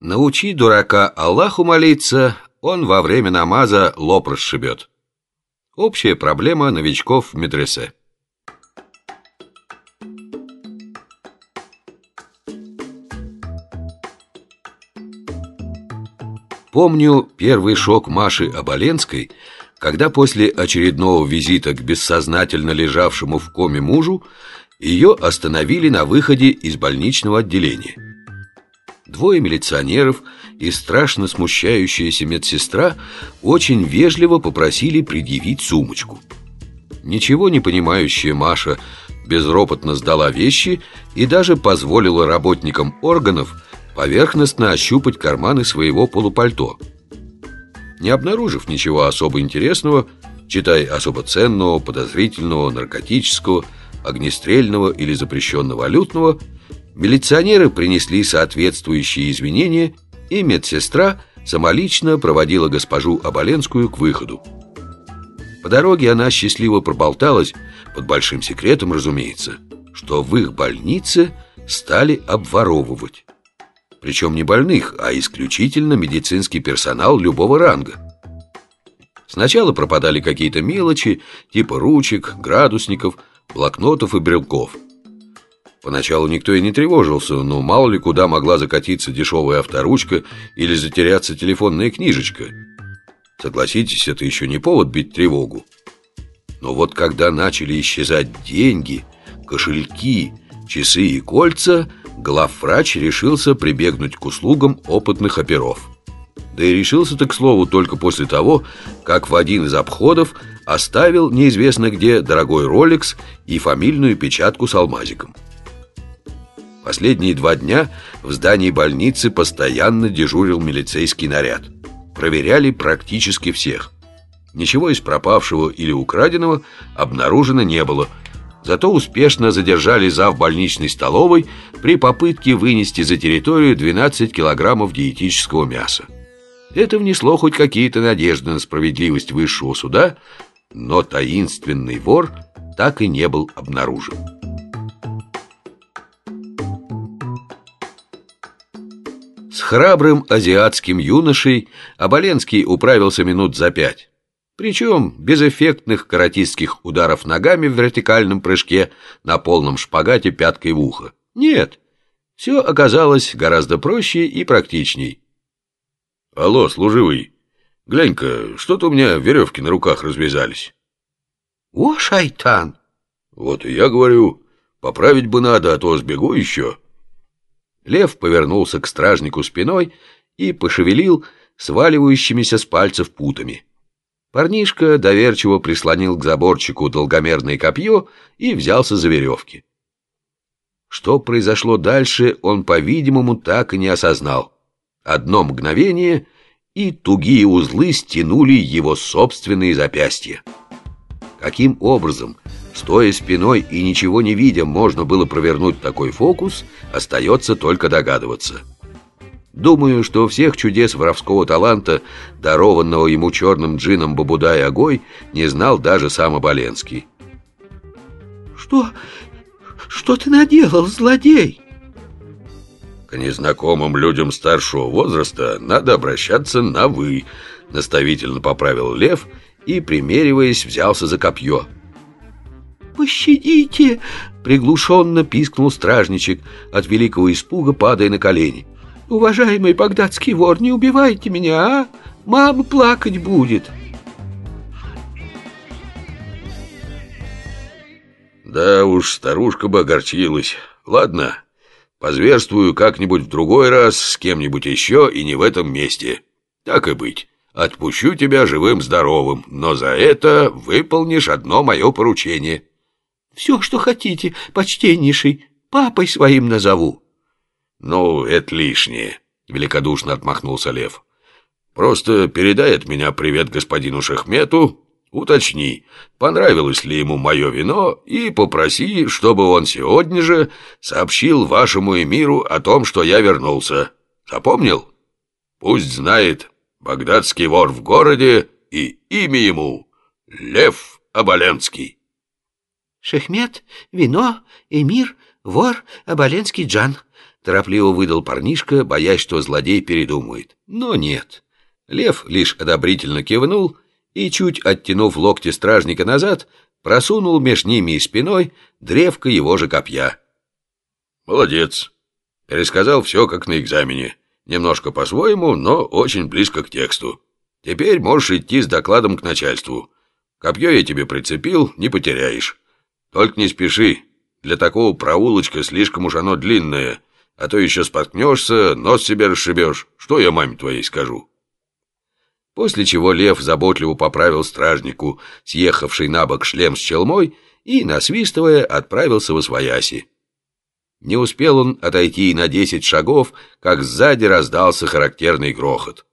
Научи дурака Аллаху молиться, он во время намаза лоб расшибет. Общая проблема новичков в медресе. Помню первый шок Маши Оболенской, когда после очередного визита к бессознательно лежавшему в коме мужу ее остановили на выходе из больничного отделения. Двое милиционеров и страшно смущающаяся медсестра очень вежливо попросили предъявить сумочку. Ничего не понимающая Маша безропотно сдала вещи и даже позволила работникам органов поверхностно ощупать карманы своего полупальто. Не обнаружив ничего особо интересного, читай особо ценного, подозрительного, наркотического, огнестрельного или запрещенного валютного, милиционеры принесли соответствующие извинения, и медсестра самолично проводила госпожу Оболенскую к выходу. По дороге она счастливо проболталась, под большим секретом, разумеется, что в их больнице стали обворовывать. Причем не больных, а исключительно медицинский персонал любого ранга. Сначала пропадали какие-то мелочи, типа ручек, градусников, блокнотов и брелков. Поначалу никто и не тревожился, но мало ли куда могла закатиться дешевая авторучка или затеряться телефонная книжечка. Согласитесь, это еще не повод бить тревогу. Но вот когда начали исчезать деньги, кошельки, часы и кольца, главврач решился прибегнуть к услугам опытных оперов. Да и решился-то, к слову, только после того, как в один из обходов оставил неизвестно где дорогой роликс и фамильную печатку с алмазиком. Последние два дня в здании больницы постоянно дежурил милицейский наряд. Проверяли практически всех. Ничего из пропавшего или украденного обнаружено не было, зато успешно задержали зав больничной столовой при попытке вынести за территорию 12 килограммов диетического мяса. Это внесло хоть какие-то надежды на справедливость высшего суда, но таинственный вор так и не был обнаружен. Храбрым азиатским юношей Оболенский управился минут за пять. Причем без эффектных каратистских ударов ногами в вертикальном прыжке на полном шпагате пяткой в ухо. Нет, все оказалось гораздо проще и практичней. «Алло, служивый, глянь-ка, что-то у меня веревки на руках развязались». «О, шайтан!» «Вот и я говорю, поправить бы надо, а то сбегу еще». Лев повернулся к стражнику спиной и пошевелил сваливающимися с пальцев путами. Парнишка доверчиво прислонил к заборчику долгомерное копье и взялся за веревки. Что произошло дальше, он, по-видимому, так и не осознал. Одно мгновение, и тугие узлы стянули его собственные запястья. Каким образом, стоя спиной и ничего не видя, можно было провернуть такой фокус, остается только догадываться. Думаю, что всех чудес воровского таланта, дарованного ему черным джином Бабудай Огой, не знал даже сам Оболенский. «Что? Что ты наделал, злодей?» К незнакомым людям старшего возраста надо обращаться на «вы», наставительно поправил Лев и, примериваясь, взялся за копье. «Пощадите!» — приглушенно пискнул стражничек, от великого испуга падая на колени. «Уважаемый багдадский вор, не убивайте меня, а? Мама плакать будет!» Да уж, старушка бы огорчилась. Ладно, позверствую как-нибудь в другой раз с кем-нибудь еще и не в этом месте. Так и быть, отпущу тебя живым-здоровым, но за это выполнишь одно мое поручение. Все, что хотите, почтеннейший, папой своим назову. Ну, это лишнее, великодушно отмахнулся Лев. Просто передай от меня привет господину Шахмету Уточни, понравилось ли ему мое вино, и попроси, чтобы он сегодня же сообщил вашему эмиру о том, что я вернулся. Запомнил? Пусть знает, багдадский вор в городе, и имя ему Лев Оболенский. Шехмет, вино, эмир, вор, Оболенский Джан, Торопливо выдал парнишка, боясь, что злодей передумает. Но нет. Лев лишь одобрительно кивнул и, чуть оттянув локти стражника назад, просунул меж ними и спиной древко его же копья. «Молодец!» Пересказал все, как на экзамене. Немножко по-своему, но очень близко к тексту. Теперь можешь идти с докладом к начальству. Копье я тебе прицепил, не потеряешь. Только не спеши. Для такого проулочка слишком уж оно длинное, а то еще споткнешься, нос себе расшибешь. Что я маме твоей скажу?» После чего лев заботливо поправил стражнику, съехавший на бок шлем с челмой, и, насвистывая, отправился в освояси. Не успел он отойти на десять шагов, как сзади раздался характерный грохот.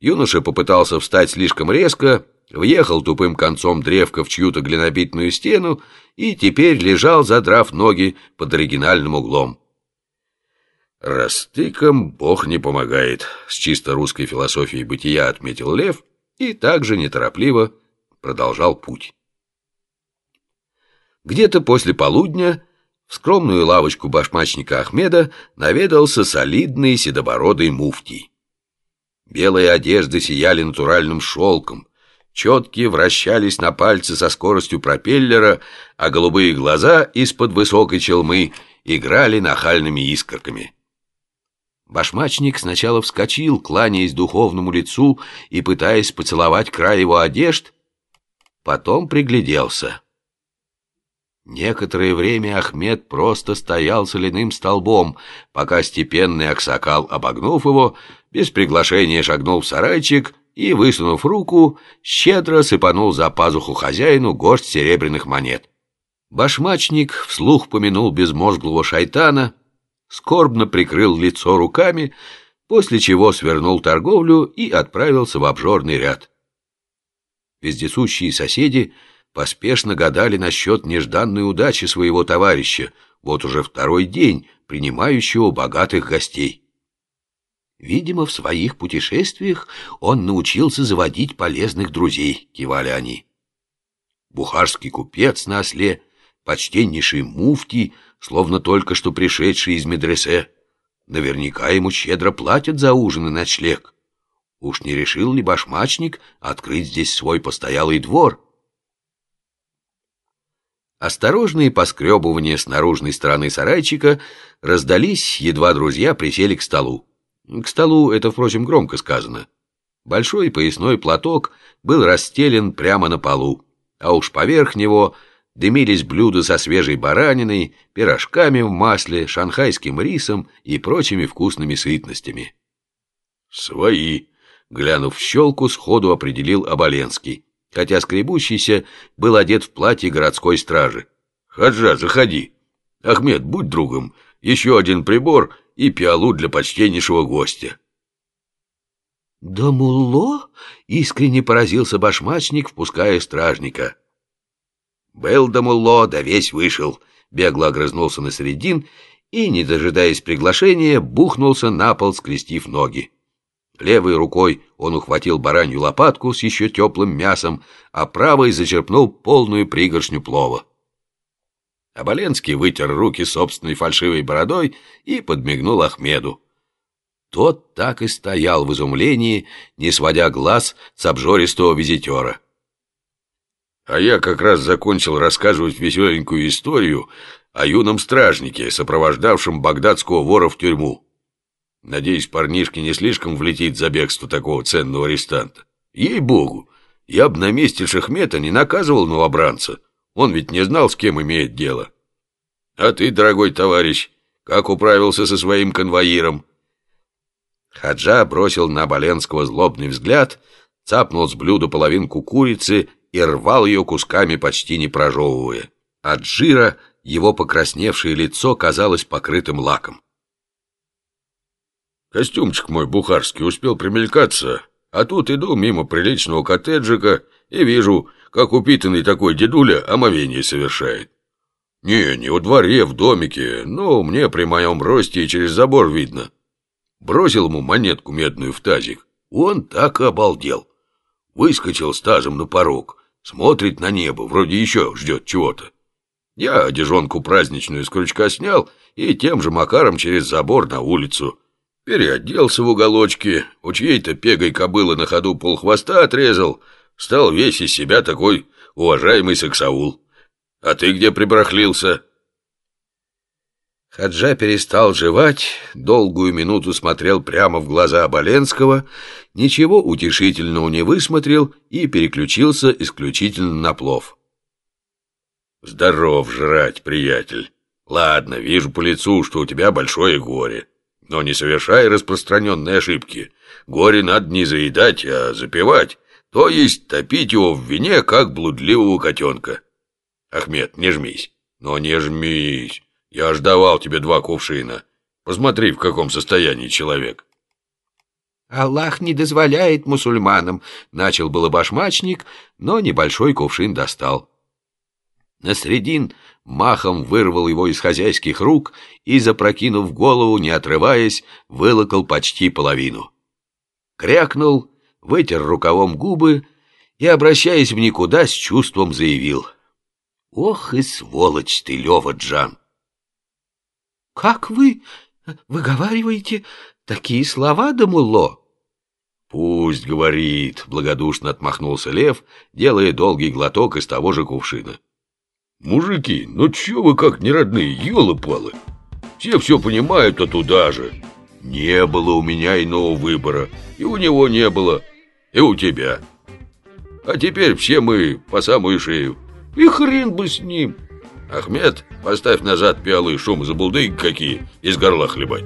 Юноша попытался встать слишком резко, въехал тупым концом древка в чью-то глинобитную стену и теперь лежал, задрав ноги под оригинальным углом. «Растыком Бог не помогает», — с чисто русской философией бытия отметил Лев и также неторопливо продолжал путь. Где-то после полудня в скромную лавочку башмачника Ахмеда наведался солидный седобородый муфтий. Белые одежды сияли натуральным шелком, четкие вращались на пальце со скоростью пропеллера, а голубые глаза из-под высокой челмы играли нахальными искорками. Башмачник сначала вскочил, кланяясь духовному лицу и пытаясь поцеловать край его одежд, потом пригляделся. Некоторое время Ахмед просто стоял соляным столбом, пока степенный Аксакал, обогнув его, без приглашения шагнул в сарайчик и, высунув руку, щедро сыпанул за пазуху хозяину горсть серебряных монет. Башмачник вслух помянул безмозглого шайтана, скорбно прикрыл лицо руками, после чего свернул торговлю и отправился в обжорный ряд. Вездесущие соседи — поспешно гадали насчет нежданной удачи своего товарища, вот уже второй день принимающего богатых гостей. Видимо, в своих путешествиях он научился заводить полезных друзей, кивали они. Бухарский купец на осле, почтеннейший муфтий, словно только что пришедший из медресе. Наверняка ему щедро платят за ужин и ночлег. Уж не решил ли башмачник открыть здесь свой постоялый двор? Осторожные поскребывания с наружной стороны сарайчика раздались, едва друзья присели к столу. К столу это, впрочем, громко сказано. Большой поясной платок был расстелен прямо на полу, а уж поверх него дымились блюда со свежей бараниной, пирожками в масле, шанхайским рисом и прочими вкусными сытностями. «Свои!» — глянув в щелку, сходу определил Оболенский хотя скребущийся был одет в платье городской стражи. «Хаджа, заходи! Ахмед, будь другом, еще один прибор и пиалу для почтеннейшего гостя». «Да мулло?» — искренне поразился башмачник, впуская стражника. «Был да мулло, да весь вышел», — бегло огрызнулся на средин и, не дожидаясь приглашения, бухнулся на пол, скрестив ноги. Левой рукой он ухватил баранью лопатку с еще теплым мясом, а правой зачерпнул полную пригоршню плова. Оболенский вытер руки собственной фальшивой бородой и подмигнул Ахмеду. Тот так и стоял в изумлении, не сводя глаз с обжористого визитера. А я как раз закончил рассказывать веселенькую историю о юном стражнике, сопровождавшем багдадского вора в тюрьму. Надеюсь, парнишке не слишком влетит за бегство такого ценного арестанта. Ей-богу, я бы на месте Шахмета не наказывал новобранца. Он ведь не знал, с кем имеет дело. А ты, дорогой товарищ, как управился со своим конвоиром? Хаджа бросил на Боленского злобный взгляд, цапнул с блюда половинку курицы и рвал ее кусками, почти не прожевывая. От жира его покрасневшее лицо казалось покрытым лаком. Костюмчик мой бухарский успел примелькаться, а тут иду мимо приличного коттеджика и вижу, как упитанный такой дедуля омовение совершает. Не, не во дворе, в домике, но мне при моем росте и через забор видно. Бросил ему монетку медную в тазик. Он так и обалдел. Выскочил с тазом на порог, смотрит на небо, вроде еще ждет чего-то. Я одежонку праздничную с крючка снял и тем же макаром через забор на улицу. Переоделся в уголочке, у чьей-то пегой кобылы на ходу полхвоста отрезал, стал весь из себя такой уважаемый сексаул. А ты где прибрахлился?» Хаджа перестал жевать, долгую минуту смотрел прямо в глаза Оболенского, ничего утешительного не высмотрел и переключился исключительно на плов. «Здоров жрать, приятель. Ладно, вижу по лицу, что у тебя большое горе. Но не совершай распространенные ошибки. Горе надо не заедать, а запивать, то есть топить его в вине, как блудливого котенка. Ахмед, не жмись. Но не жмись. Я ж давал тебе два кувшина. Посмотри, в каком состоянии человек. Аллах не дозволяет мусульманам, начал было башмачник, но небольшой кувшин достал. Насредин махом вырвал его из хозяйских рук и, запрокинув голову, не отрываясь, вылокал почти половину. Крякнул, вытер рукавом губы и, обращаясь в никуда, с чувством заявил. «Ох и сволочь ты, Лёва Джан!» «Как вы выговариваете такие слова, Дамулло?» «Пусть говорит», — благодушно отмахнулся Лев, делая долгий глоток из того же кувшина. «Мужики, ну чё вы как неродные, ёлы-палы? Все все понимают, а туда же. Не было у меня иного выбора, и у него не было, и у тебя. А теперь все мы по самую шею, и хрен бы с ним. Ахмед, поставь назад пиалы шум забулдыги какие, из горла хлебать».